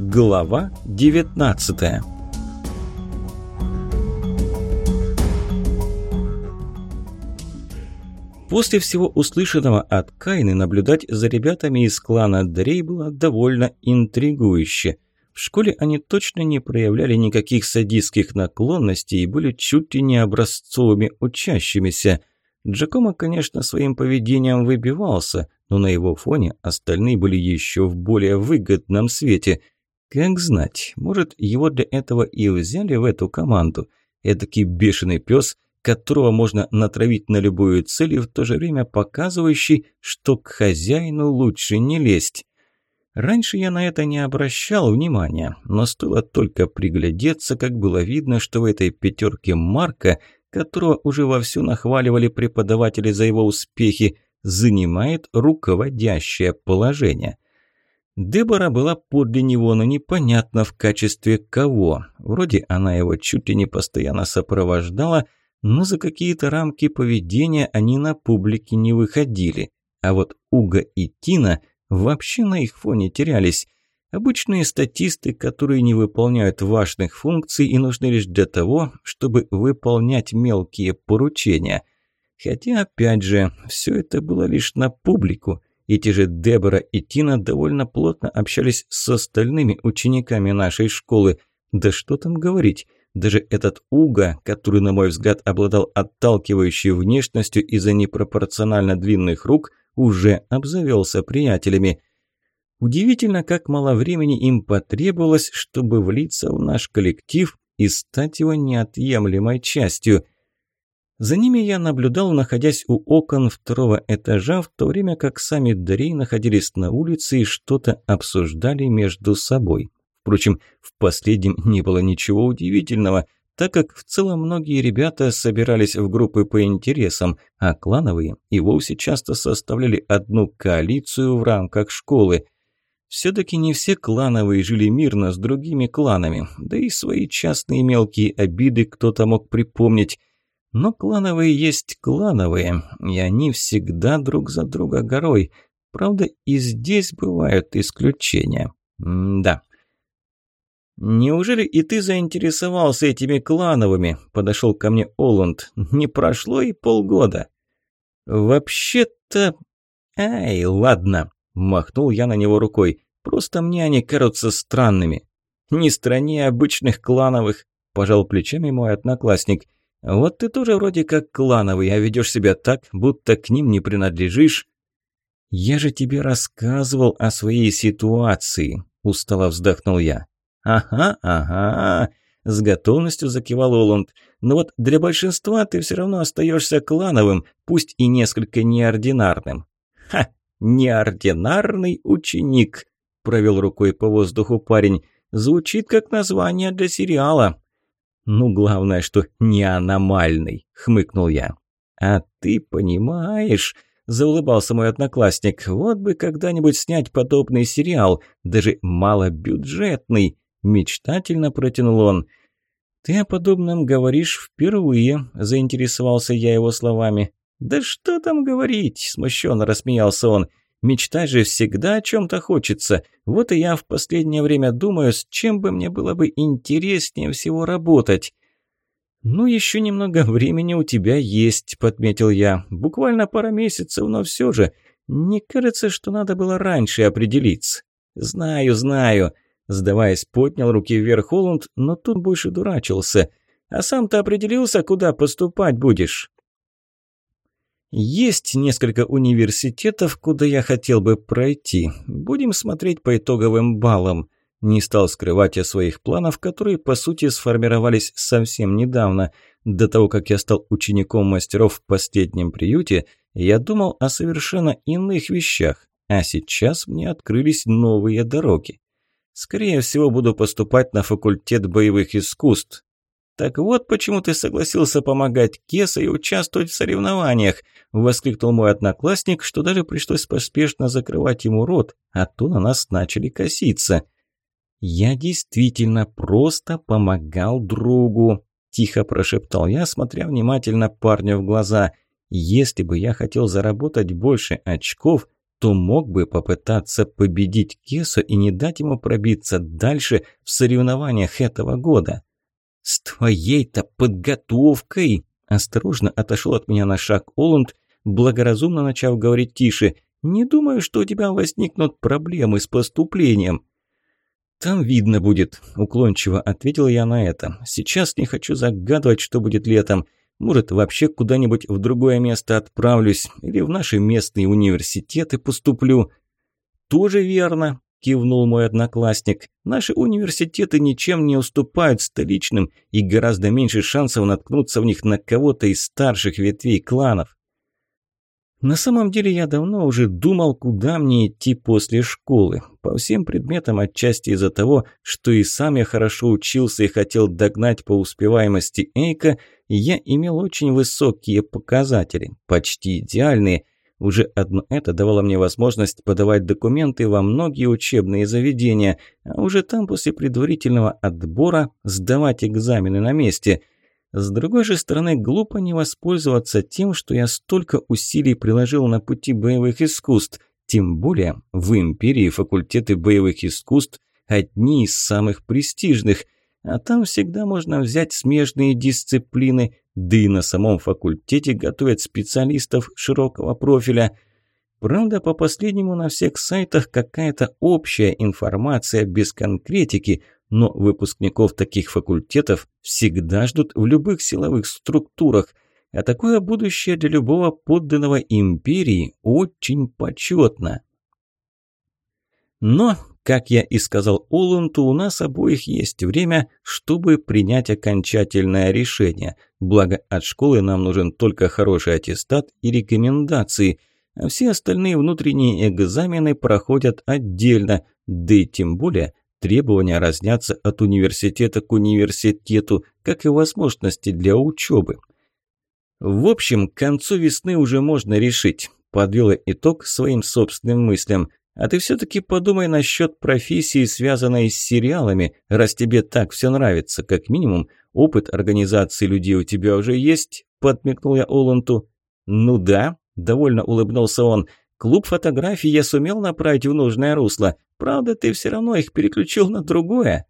Глава 19 После всего услышанного от Кайны наблюдать за ребятами из клана Дрей было довольно интригующе. В школе они точно не проявляли никаких садистских наклонностей и были чуть ли не образцовыми учащимися. Джакомо, конечно, своим поведением выбивался, но на его фоне остальные были еще в более выгодном свете – как знать, может, его для этого и взяли в эту команду. Эдакий бешеный пес, которого можно натравить на любую цель и в то же время показывающий, что к хозяину лучше не лезть. Раньше я на это не обращал внимания, но стоило только приглядеться, как было видно, что в этой пятерке Марка, которого уже вовсю нахваливали преподаватели за его успехи, занимает руководящее положение – Дебора была подле него, но непонятно в качестве кого. Вроде она его чуть ли не постоянно сопровождала, но за какие-то рамки поведения они на публике не выходили. А вот Уга и Тина вообще на их фоне терялись. Обычные статисты, которые не выполняют важных функций и нужны лишь для того, чтобы выполнять мелкие поручения. Хотя, опять же, все это было лишь на публику – эти же Дебора и Тина довольно плотно общались с остальными учениками нашей школы. Да что там говорить, даже этот Уга, который, на мой взгляд, обладал отталкивающей внешностью из-за непропорционально длинных рук, уже обзавелся приятелями. Удивительно, как мало времени им потребовалось, чтобы влиться в наш коллектив и стать его неотъемлемой частью – за ними я наблюдал, находясь у окон второго этажа, в то время как сами Дарей находились на улице и что-то обсуждали между собой. Впрочем, в последнем не было ничего удивительного, так как в целом многие ребята собирались в группы по интересам, а клановые и вовсе часто составляли одну коалицию в рамках школы. Все-таки не все клановые жили мирно с другими кланами, да и свои частные мелкие обиды кто-то мог припомнить, но клановые есть клановые, и они всегда друг за друга горой. Правда, и здесь бывают исключения. М да. «Неужели и ты заинтересовался этими клановыми?» – подошел ко мне Оланд. «Не прошло и полгода». «Вообще-то...» «Ай, ладно», – махнул я на него рукой. «Просто мне они кажутся странными». «Не стране обычных клановых», – пожал плечами мой одноклассник – вот ты тоже вроде как клановый, а ведешь себя так, будто к ним не принадлежишь. Я же тебе рассказывал о своей ситуации, устало вздохнул я. Ага, ага, с готовностью закивал Оланд. Но вот для большинства ты все равно остаешься клановым, пусть и несколько неординарным. Ха, неординарный ученик, провел рукой по воздуху парень. Звучит как название для сериала. «Ну, главное, что не аномальный», — хмыкнул я. «А ты понимаешь...» – заулыбался мой одноклассник. «Вот бы когда-нибудь снять подобный сериал, даже малобюджетный!» – мечтательно протянул он. «Ты о подобном говоришь впервые», – заинтересовался я его словами. «Да что там говорить?» – смущенно рассмеялся он. Мечтать же всегда о чем-то хочется. Вот и я в последнее время думаю, с чем бы мне было бы интереснее всего работать. «Ну, еще немного времени у тебя есть», – подметил я. «Буквально пара месяцев, но все же. Не кажется, что надо было раньше определиться». «Знаю, знаю», – сдаваясь, поднял руки вверх Холланд, но тут больше дурачился. «А сам-то определился, куда поступать будешь?» Есть несколько университетов, куда я хотел бы пройти. Будем смотреть по итоговым баллам. Не стал скрывать о своих планах, которые, по сути, сформировались совсем недавно. До того, как я стал учеником мастеров в последнем приюте, я думал о совершенно иных вещах, а сейчас мне открылись новые дороги. Скорее всего, буду поступать на факультет боевых искусств. «Так вот почему ты согласился помогать Кеса и участвовать в соревнованиях!» – воскликнул мой одноклассник, что даже пришлось поспешно закрывать ему рот, а то на нас начали коситься. «Я действительно просто помогал другу», – тихо прошептал я, смотря внимательно парню в глаза. «Если бы я хотел заработать больше очков, то мог бы попытаться победить Кесу и не дать ему пробиться дальше в соревнованиях этого года. «С твоей-то подготовкой!» Осторожно отошел от меня на шаг Оланд, благоразумно начав говорить тише. «Не думаю, что у тебя возникнут проблемы с поступлением». «Там видно будет», – уклончиво ответил я на это. «Сейчас не хочу загадывать, что будет летом. Может, вообще куда-нибудь в другое место отправлюсь или в наши местные университеты поступлю». «Тоже верно», – кивнул мой одноклассник. «Наши университеты ничем не уступают столичным и гораздо меньше шансов наткнуться в них на кого-то из старших ветвей кланов». На самом деле я давно уже думал, куда мне идти после школы. По всем предметам отчасти из-за того, что и сам я хорошо учился и хотел догнать по успеваемости Эйка, я имел очень высокие показатели, почти идеальные. Уже одно это давало мне возможность подавать документы во многие учебные заведения, а уже там после предварительного отбора сдавать экзамены на месте – с другой же стороны, глупо не воспользоваться тем, что я столько усилий приложил на пути боевых искусств. Тем более в Империи факультеты боевых искусств одни из самых престижных, а там всегда можно взять смежные дисциплины, да и на самом факультете готовят специалистов широкого профиля. Правда, по последнему на всех сайтах какая-то общая информация без конкретики – но выпускников таких факультетов всегда ждут в любых силовых структурах, а такое будущее для любого подданного империи очень почетно. Но, как я и сказал Олунту, у нас обоих есть время, чтобы принять окончательное решение. Благо, от школы нам нужен только хороший аттестат и рекомендации, а все остальные внутренние экзамены проходят отдельно, да и тем более Требования разнятся от университета к университету, как и возможности для учебы. В общем, к концу весны уже можно решить. Подвела итог своим собственным мыслям. А ты все-таки подумай насчет профессии, связанной с сериалами, раз тебе так все нравится. Как минимум, опыт организации людей у тебя уже есть, подмигнул я Оланту. Ну да, довольно улыбнулся он. Клуб фотографий я сумел направить в нужное русло. Правда, ты все равно их переключил на другое».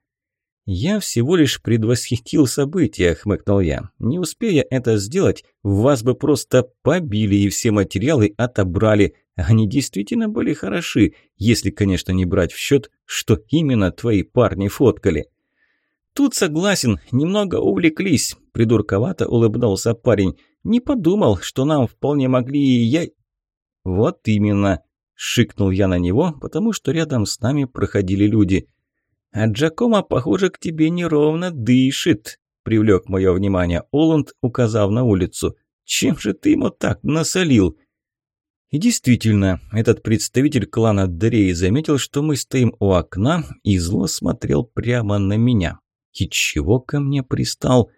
«Я всего лишь предвосхитил события», – хмыкнул я. «Не успея это сделать, вас бы просто побили и все материалы отобрали. Они действительно были хороши, если, конечно, не брать в счет, что именно твои парни фоткали». «Тут согласен, немного увлеклись», – придурковато улыбнулся парень. «Не подумал, что нам вполне могли и я...» «Вот именно», Шикнул я на него, потому что рядом с нами проходили люди. «А Джакома, похоже, к тебе неровно дышит», – привлек мое внимание Оланд, указав на улицу. «Чем же ты ему так насолил?» И действительно, этот представитель клана Дрей заметил, что мы стоим у окна, и зло смотрел прямо на меня. И чего ко мне пристал?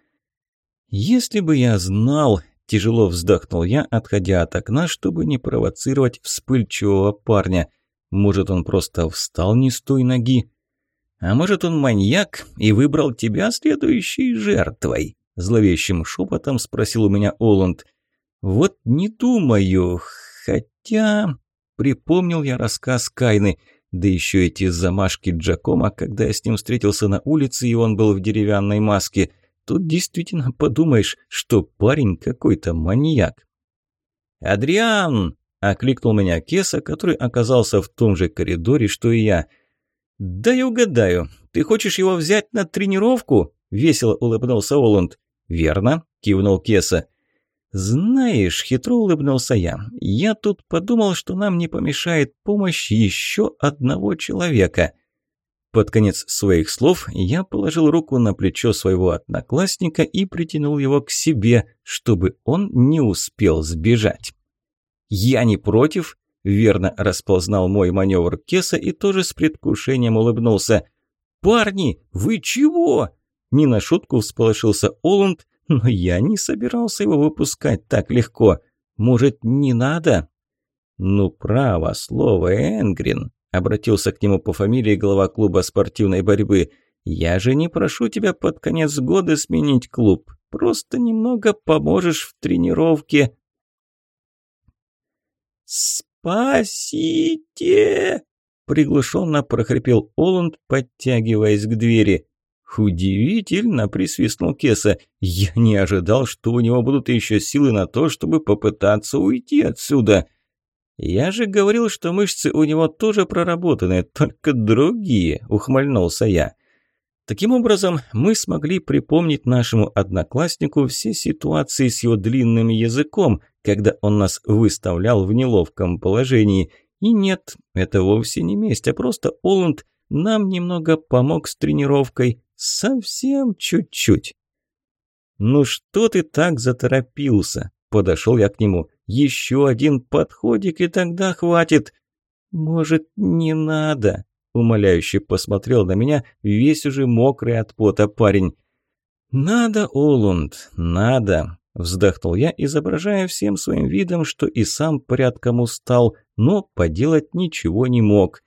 Если бы я знал, Тяжело вздохнул я, отходя от окна, чтобы не провоцировать вспыльчивого парня. Может, он просто встал не с той ноги? А может, он маньяк и выбрал тебя следующей жертвой? Зловещим шепотом спросил у меня Оланд. Вот не думаю, хотя... Припомнил я рассказ Кайны, да еще эти замашки Джакома, когда я с ним встретился на улице, и он был в деревянной маске. Тут действительно подумаешь, что парень какой-то маньяк. «Адриан!» – окликнул меня Кеса, который оказался в том же коридоре, что и я. «Дай угадаю, ты хочешь его взять на тренировку?» – весело улыбнулся Оланд. «Верно», – кивнул Кеса. «Знаешь», – хитро улыбнулся я, – «я тут подумал, что нам не помешает помощь еще одного человека». Под конец своих слов я положил руку на плечо своего одноклассника и притянул его к себе, чтобы он не успел сбежать. «Я не против», – верно расползнал мой маневр Кеса и тоже с предвкушением улыбнулся. «Парни, вы чего?» Не на шутку всполошился Оланд, но я не собирался его выпускать так легко. Может, не надо? Ну, право слово, Энгрин. Обратился к нему по фамилии глава клуба спортивной борьбы. «Я же не прошу тебя под конец года сменить клуб. Просто немного поможешь в тренировке». «Спасите!» – приглушенно прохрипел Оланд, подтягиваясь к двери. «Удивительно!» – присвистнул Кеса. «Я не ожидал, что у него будут еще силы на то, чтобы попытаться уйти отсюда!» «Я же говорил, что мышцы у него тоже проработаны, только другие!» – ухмыльнулся я. Таким образом, мы смогли припомнить нашему однокласснику все ситуации с его длинным языком, когда он нас выставлял в неловком положении. И нет, это вовсе не месть, а просто Оланд нам немного помог с тренировкой. Совсем чуть-чуть. «Ну что ты так заторопился?» Подошел я к нему. «Еще один подходик, и тогда хватит». «Может, не надо?» Умоляюще посмотрел на меня весь уже мокрый от пота парень. «Надо, Олунд, надо!» Вздохнул я, изображая всем своим видом, что и сам порядком устал, но поделать ничего не мог.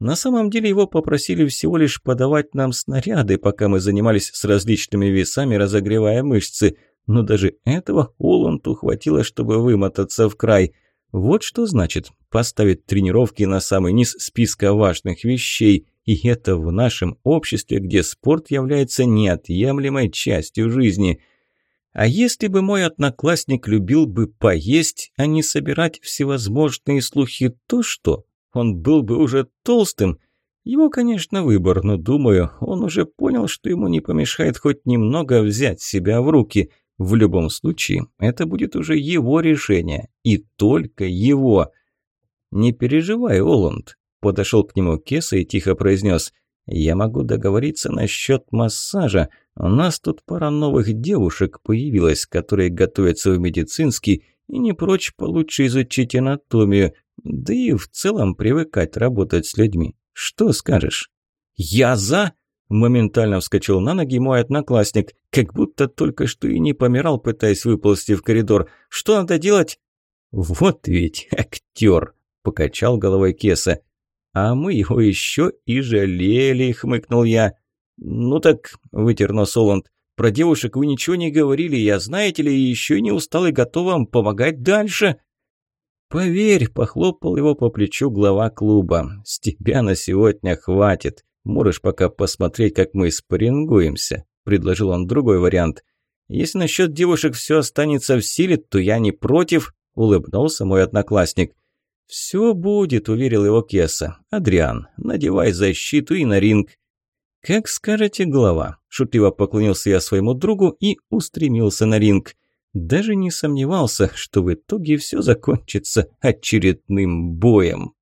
На самом деле его попросили всего лишь подавать нам снаряды, пока мы занимались с различными весами, разогревая мышцы. Но даже этого Оланту хватило, чтобы вымотаться в край – вот что значит поставить тренировки на самый низ списка важных вещей. И это в нашем обществе, где спорт является неотъемлемой частью жизни. А если бы мой одноклассник любил бы поесть, а не собирать всевозможные слухи, то что? Он был бы уже толстым. Его, конечно, выбор, но, думаю, он уже понял, что ему не помешает хоть немного взять себя в руки. В любом случае, это будет уже его решение. И только его. «Не переживай, Оланд», – подошел к нему Кеса и тихо произнес. «Я могу договориться насчет массажа. У нас тут пара новых девушек появилась, которые готовятся в медицинский и не прочь получше изучить анатомию, да и в целом привыкать работать с людьми. Что скажешь?» «Я за!» Моментально вскочил на ноги мой одноклассник, как будто только что и не помирал, пытаясь выползти в коридор. «Что надо делать?» «Вот ведь актер!» – покачал головой Кеса. «А мы его еще и жалели», – хмыкнул я. «Ну так», – вытер нос Оланд, – «про девушек вы ничего не говорили, я, знаете ли, еще не устал и готов вам помогать дальше». «Поверь», – похлопал его по плечу глава клуба, – «с тебя на сегодня хватит». Можешь пока посмотреть, как мы спаррингуемся», – предложил он другой вариант. «Если насчет девушек все останется в силе, то я не против», – улыбнулся мой одноклассник. «Все будет», – уверил его Кеса. «Адриан, надевай защиту и на ринг». «Как скажете, глава», – шутливо поклонился я своему другу и устремился на ринг. Даже не сомневался, что в итоге все закончится очередным боем.